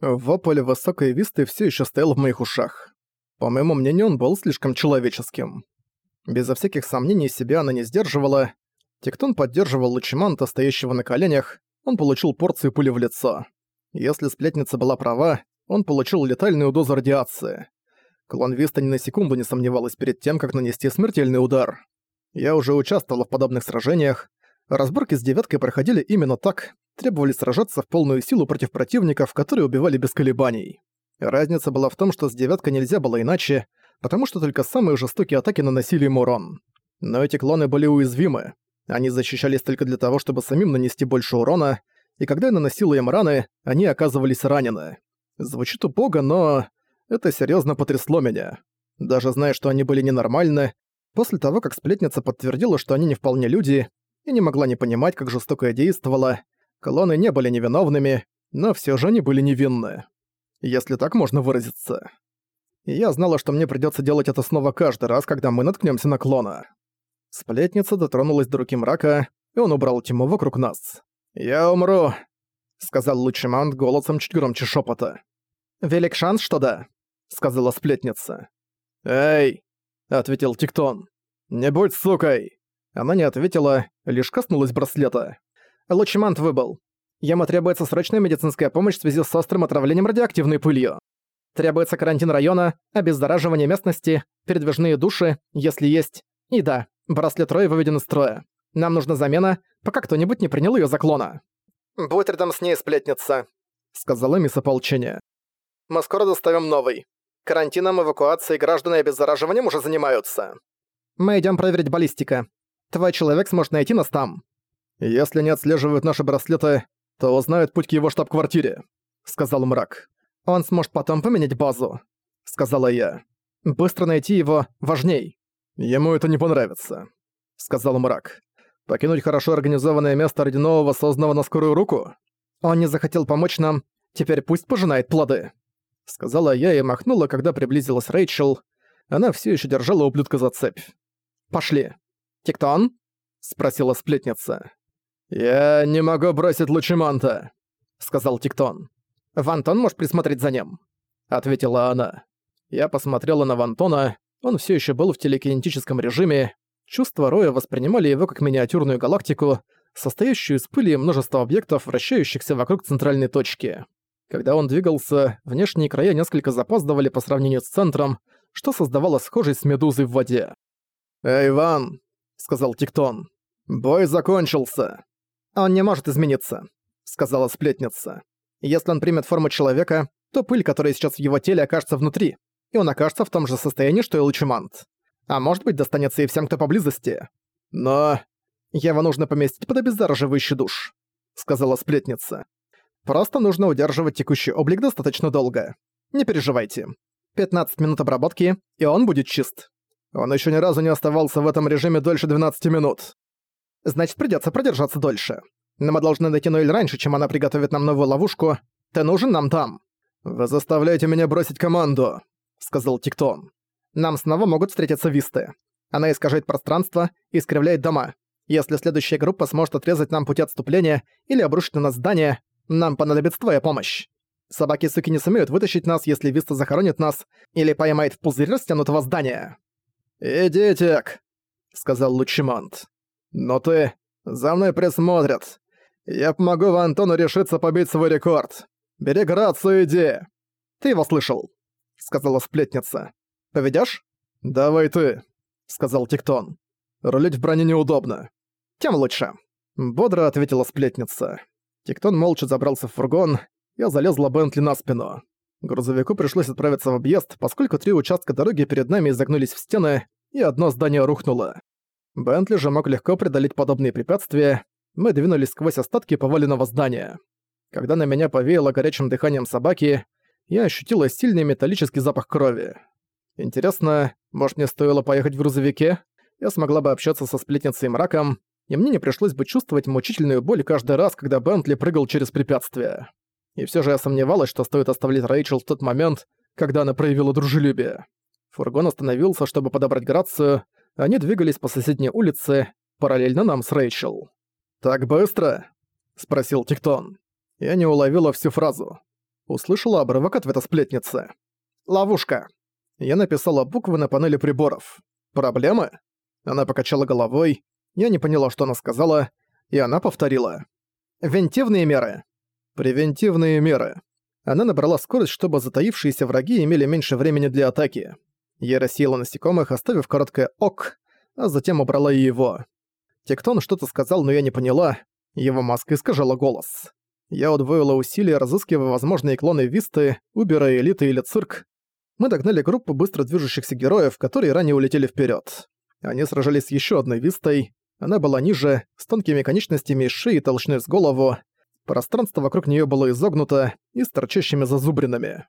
Вопль высокой висты все еще стоял в моих ушах. По моему мнению, он был слишком человеческим. Безо всяких сомнений себя она не сдерживала. Тектон поддерживал Лучиманта, стоящего на коленях, он получил порцию пули в лицо. Если сплетница была права, он получил летальную дозу радиации. Клон Виста ни на секунду не сомневалась перед тем, как нанести смертельный удар. Я уже участвовал в подобных сражениях. Разборки с девяткой проходили именно так, требовали сражаться в полную силу против противников, которые убивали без колебаний. Разница была в том, что с девяткой нельзя было иначе, потому что только самые жестокие атаки наносили им урон. Но эти клоны были уязвимы. Они защищались только для того, чтобы самим нанести больше урона, и когда я наносила им раны, они оказывались ранены. Звучит убого, но это серьезно потрясло меня. Даже зная, что они были ненормальны, после того, как сплетница подтвердила, что они не вполне люди, и не могла не понимать, как жестоко я действовала, Колонны не были невиновными, но все же они были невинны. Если так можно выразиться. Я знала, что мне придется делать это снова каждый раз, когда мы наткнемся на клона. Сплетница дотронулась до руки мрака, и он убрал тьму вокруг нас. «Я умру», — сказал Лучимант голосом чуть громче шепота. «Велик шанс, что да», — сказала сплетница. «Эй», — ответил Тиктон. «Не будь сукой!» Она не ответила, лишь коснулась браслета. Лучимант выбыл. Ему требуется срочная медицинская помощь в связи с острым отравлением радиоактивной пылью. Требуется карантин района, обеззараживание местности, передвижные души, если есть. И да, браслет Роя выведен из строя. Нам нужна замена, пока кто-нибудь не принял её заклона. «Будь рядом с ней, сплетница», — сказала мисс ополчения. «Мы скоро доставим новый. Карантином, эвакуацией граждан и обеззараживанием уже занимаются. Мы идём проверить баллистика. Твой человек сможет найти нас там». «Если не отслеживают наши браслеты, то узнают путь к его штаб-квартире», — сказал мрак. «Он сможет потом поменять базу», — сказала я. «Быстро найти его важней». «Ему это не понравится», — сказал мрак. «Покинуть хорошо организованное место ради нового, созданного на скорую руку? Он не захотел помочь нам, теперь пусть пожинает плоды», — сказала я и махнула, когда приблизилась Рэйчел. Она все еще держала ублюдка за цепь. «Пошли». «Тиктон?» — спросила сплетница. «Я не могу бросить Лучиманта», — сказал Тиктон. «Вантон может присмотреть за ним», — ответила она. Я посмотрела на Вантона, он все еще был в телекинетическом режиме. Чувства Роя воспринимали его как миниатюрную галактику, состоящую из пыли и множества объектов, вращающихся вокруг центральной точки. Когда он двигался, внешние края несколько запаздывали по сравнению с центром, что создавало схожесть с медузой в воде. «Эй, Ван!» — сказал Тиктон. «Бой закончился!» «Он не может измениться», — сказала сплетница. «Если он примет форму человека, то пыль, которая сейчас в его теле, окажется внутри, и он окажется в том же состоянии, что и Лучимант. А может быть, достанется и всем, кто поблизости. Но... Его нужно поместить под обеззараживающий душ», — сказала сплетница. «Просто нужно удерживать текущий облик достаточно долго. Не переживайте. 15 минут обработки, и он будет чист. Он еще ни разу не оставался в этом режиме дольше 12 минут. Значит, придётся продержаться дольше. Но мы должны найти Ноэль раньше, чем она приготовит нам новую ловушку. Ты нужен нам там. «Вы заставляете меня бросить команду», — сказал Тиктон. «Нам снова могут встретиться висты. Она искажает пространство и искривляет дома. Если следующая группа сможет отрезать нам пути отступления или обрушить на нас здание, нам понадобится твоя помощь. Собаки-суки не сумеют вытащить нас, если Виста захоронит нас или поймает в пузырь растянутого здания». «Идитек», — сказал Лучимонт. Но ты... За мной присмотрят. Я помогу Антону решиться побить свой рекорд. Бери Грацию, иди. Ты его слышал, сказала сплетница. Поведёшь? Давай ты, сказал Тиктон. Рулить в броне неудобно. Тем лучше. Бодро ответила сплетница. Тиктон молча забрался в фургон. Я залезла Бентли на спину. Грузовику пришлось отправиться в объезд, поскольку три участка дороги перед нами изогнулись в стены, и одно здание рухнуло. Бентли же мог легко преодолеть подобные препятствия. Мы двинулись сквозь остатки поваленного здания. Когда на меня повеяло горячим дыханием собаки, я ощутила сильный металлический запах крови. Интересно, может мне стоило поехать в грузовике? Я смогла бы общаться со сплетницей и мраком, и мне не пришлось бы чувствовать мучительную боль каждый раз, когда Бентли прыгал через препятствия. И все же я сомневалась, что стоит оставлять Рэйчел в тот момент, когда она проявила дружелюбие. Фургон остановился, чтобы подобрать Грацию, они двигались по соседней улице, параллельно нам с Рэйчел. «Так быстро?» — спросил Тиктон. Я не уловила всю фразу. Услышала обрывок ответа сплетницы. «Ловушка». Я написала буквы на панели приборов. «Проблемы?» Она покачала головой. Я не поняла, что она сказала, и она повторила. «Вентивные меры». «Превентивные меры». Она набрала скорость, чтобы затаившиеся враги имели меньше времени для атаки. Я рассеяла насекомых, оставив короткое «ок», а затем убрала его. Тектон что-то сказал, но я не поняла. Его маска искажала голос. Я удвоила усилия, разыскивая возможные клоны Висты, Убера, Элиты или Цирк. Мы догнали группу быстро движущихся героев, которые ранее улетели вперед. Они сражались с еще одной Вистой. Она была ниже, с тонкими конечностями и толщиной с голову. Пространство вокруг нее было изогнуто и с торчащими зазубринами.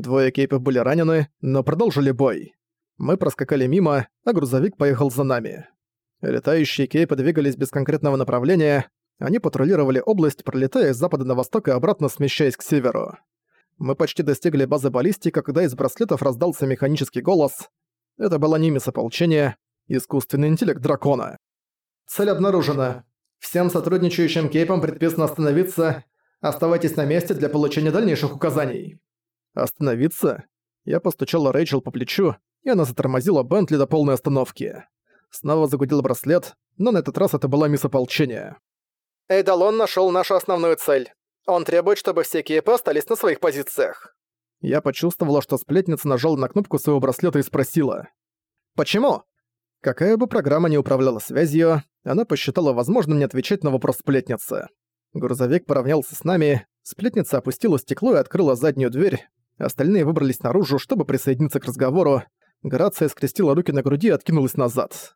Двое кейпов были ранены, но продолжили бой. Мы проскакали мимо, а грузовик поехал за нами. Летающие кейпы двигались без конкретного направления, они патрулировали область, пролетая с запада на восток и обратно смещаясь к северу. Мы почти достигли базы баллистика, когда из браслетов раздался механический голос. Это было не ополчения, искусственный интеллект дракона. «Цель обнаружена. Всем сотрудничающим кейпам предписано остановиться. Оставайтесь на месте для получения дальнейших указаний». «Остановиться?» Я постучала Рэйчел по плечу, и она затормозила Бентли до полной остановки. Снова загудел браслет, но на этот раз это была мисс ополчения. Эйдалон нашел нашу основную цель. Он требует, чтобы все кейпы остались на своих позициях. Я почувствовала, что сплетница нажала на кнопку своего браслета и спросила. «Почему?» Какая бы программа ни управляла связью, она посчитала возможным не отвечать на вопрос сплетницы. Грузовик поравнялся с нами, сплетница опустила стекло и открыла заднюю дверь, остальные выбрались наружу, чтобы присоединиться к разговору. Грация скрестила руки на груди и откинулась назад.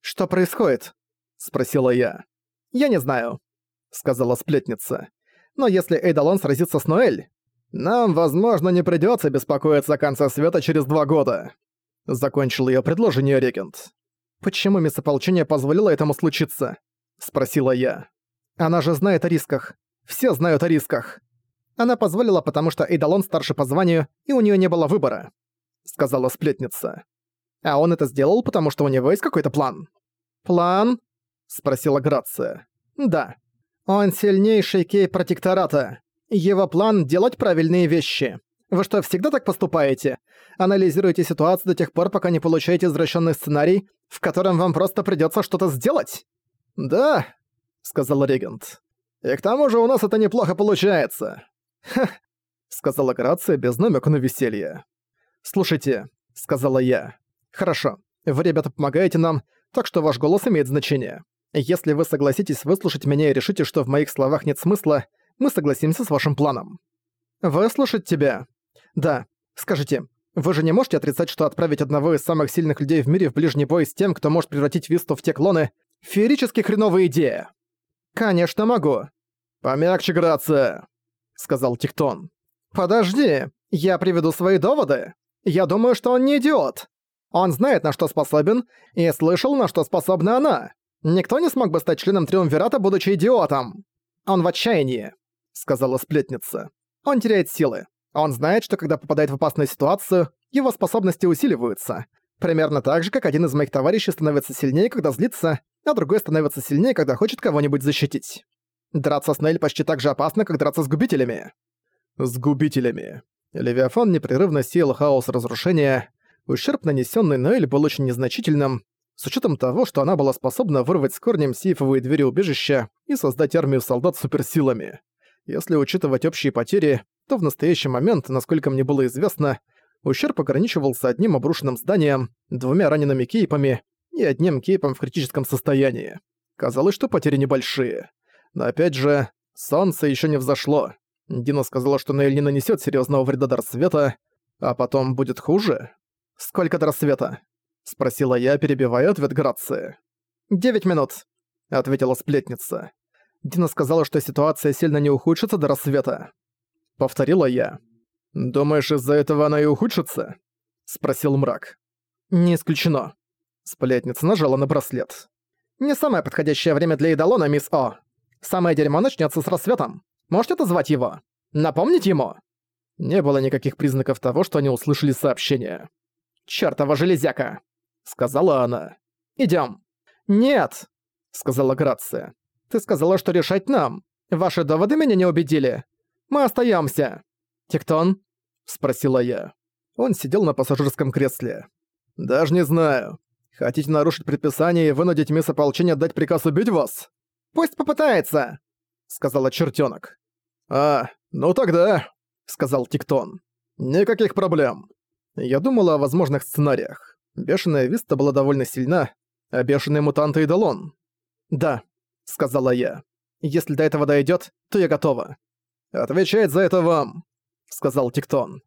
«Что происходит?» — спросила я. «Я не знаю», — сказала сплетница. «Но если Эйдалон сразится с Ноэль, нам, возможно, не придётся беспокоиться о конце света через два года», — закончил её предложение регент. «Почему местополчение позволило этому случиться?» — спросила я. «Она же знает о рисках. Все знают о рисках. Она позволила, потому что Эйдалон старше по званию, и у неё не было выбора», — сказала сплетница. «А он это сделал, потому что у него есть какой-то план». «План?» — спросила Грация. «Да. Он сильнейший кей протектората. Его план — делать правильные вещи. Вы что, всегда так поступаете? Анализируете ситуацию до тех пор, пока не получаете извращенный сценарий, в котором вам просто придется что-то сделать?» «Да», — сказал регент. «И к тому же у нас это неплохо получается». Сказала Грация без намека на веселье. «Слушайте», — сказала я. «Хорошо, вы, ребята, помогаете нам, так что ваш голос имеет значение. Если вы согласитесь выслушать меня и решите, что в моих словах нет смысла, мы согласимся с вашим планом. Выслушать тебя? Да. Скажите, вы же не можете отрицать, что отправить одного из самых сильных людей в мире в ближний бой с тем, кто может превратить Висту в те клоны, феерически хреновая идея? Конечно, могу. Помягче, Грация, сказал Тиктон. Подожди, я приведу свои доводы. Я думаю, что он не идиот. Он знает, на что способен, и слышал, на что способна она. Никто не смог бы стать членом Триумвирата, будучи идиотом. Он в отчаянии», — сказала сплетница. «Он теряет силы. Он знает, что когда попадает в опасную ситуацию, его способности усиливаются. Примерно так же, как один из моих товарищей становится сильнее, когда злится, а другой становится сильнее, когда хочет кого-нибудь защитить. Драться с Нель почти так же опасно, как драться с губителями». «С губителями». Левиафан непрерывно сеял хаос разрушения, Ущерб, нанесенный Ноэль, был очень незначительным, с учетом того, что она была способна вырвать с корнем сейфовые двери убежища и создать армию солдат суперсилами. Если учитывать общие потери, то в настоящий момент, насколько мне было известно, ущерб ограничивался одним обрушенным зданием, двумя ранеными кейпами и одним кейпом в критическом состоянии. Казалось, что потери небольшие. Но опять же, солнце еще не взошло. Дина сказала, что Нейль не нанесет серьезного вреда до рассвета, а потом будет хуже. «Сколько до рассвета?» — спросила я, перебивая ответ Грации. «Девять минут», — ответила сплетница. Дина сказала, что ситуация сильно не ухудшится до рассвета. Повторила я. «Думаешь, из-за этого она и ухудшится?» — спросил мрак. «Не исключено». Сплетница нажала на браслет. «Не самое подходящее время для Идолона, мисс О. Самое дерьмо начнется с рассветом. Можете отозвать его? Напомнить ему?» Не было никаких признаков того, что они услышали сообщение. «Чёртова железяка!» — сказала она. «Идём». «Нет!» — сказала Грация. «Ты сказала, что решать нам. Ваши доводы меня не убедили. Мы остаёмся». «Тектон?» — спросила я. Он сидел на пассажирском кресле. «Даже не знаю. Хотите нарушить предписание и вынудить мисс ополчения дать приказ убить вас?» «Пусть попытается!» — сказала чертенок. «А, ну тогда», — сказал Тиктон. «Никаких проблем». Я думала о возможных сценариях. Бешеная Виста была довольно сильна, а бешеные мутанты и Далон. «Да», — сказала я. «Если до этого дойдет, то я готова». «Отвечать за это вам», — сказал Тиктон.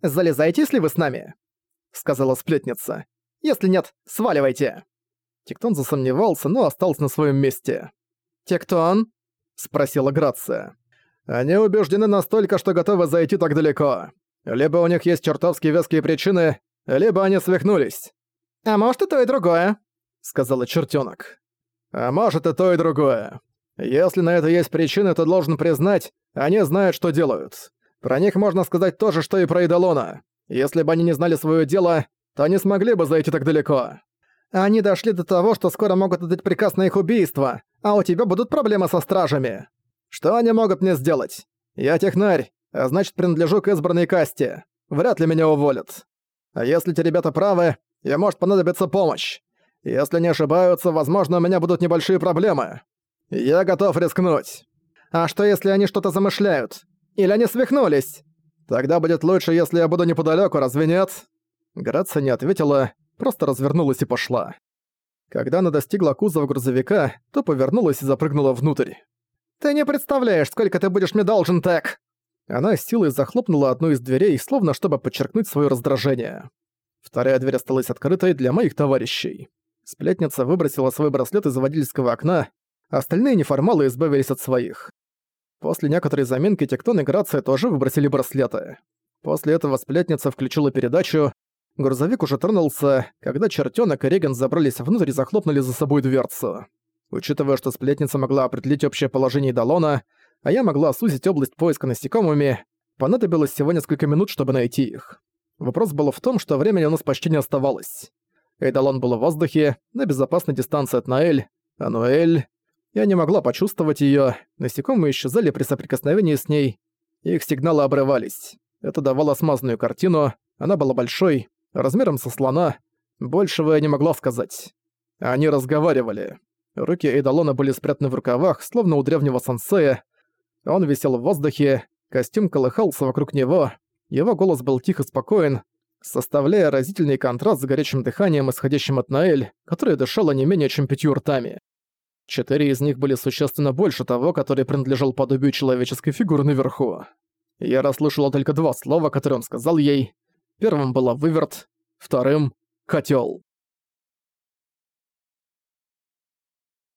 «Залезайте, если вы с нами», — сказала сплетница. «Если нет, сваливайте». Тиктон засомневался, но остался на своем месте. «Тиктон?» — спросила Грация. «Они убеждены настолько, что готовы зайти так далеко. Либо у них есть чертовски веские причины, либо они свихнулись». «А может и то, и другое», — сказала чертенок. «А может и то, и другое. Если на это есть причины, то должен признать, они знают, что делают. Про них можно сказать то же, что и про Идолона. Если бы они не знали своё дело, то не смогли бы зайти так далеко. Они дошли до того, что скоро могут отдать приказ на их убийство, а у тебя будут проблемы со стражами. Что они могут мне сделать? Я технарь, а значит принадлежу к избранной касте. Вряд ли меня уволят. А если те ребята правы, им может понадобиться помощь. Если не ошибаются, возможно, у меня будут небольшие проблемы. Я готов рискнуть. А что, если они что-то замышляют? Или они свихнулись? Тогда будет лучше, если я буду неподалёку, разве нет? Грация не ответила, просто развернулась и пошла. Когда она достигла кузова грузовика, то повернулась и запрыгнула внутрь. «Ты не представляешь, сколько ты будешь мне должен, так!» Она с силой захлопнула одну из дверей, словно чтобы подчеркнуть своё раздражение. Вторая дверь осталась открытой для моих товарищей. Сплетница выбросила свой браслет из водительского окна, остальные неформалы избавились от своих. После некоторой заминки Тектон и Грация тоже выбросили браслеты. После этого сплетница включила передачу, грузовик уже тронулся, когда чертёнок и Реген забрались внутрь и захлопнули за собой дверцу. Учитывая, что сплетница могла определить общее положение Далона, а я могла сузить область поиска насекомыми, понадобилось всего несколько минут, чтобы найти их. Вопрос был в том, что времени у нас почти не оставалось. Эйдалон был в воздухе, на безопасной дистанции от Наэль, а Ноэль... Я не могла почувствовать её, насекомые исчезали при соприкосновении с ней, их сигналы обрывались. Это давало смазанную картину, она была большой, размером со слона, большего я не могла сказать. Они разговаривали. Руки Эйдалона были спрятаны в рукавах, словно у древнего сансея. Он висел в воздухе, костюм колыхался вокруг него, его голос был тих и спокоен, составляя разительный контраст с горячим дыханием, исходящим от Наэль, которая дышала не менее чем пятью ртами. Четыре из них были существенно больше того, который принадлежал подобию человеческой фигуры наверху. Я расслышала только два слова, которые он сказал ей. Первым было «выверт», вторым — «котёл».